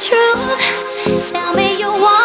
truth. Tell me you want.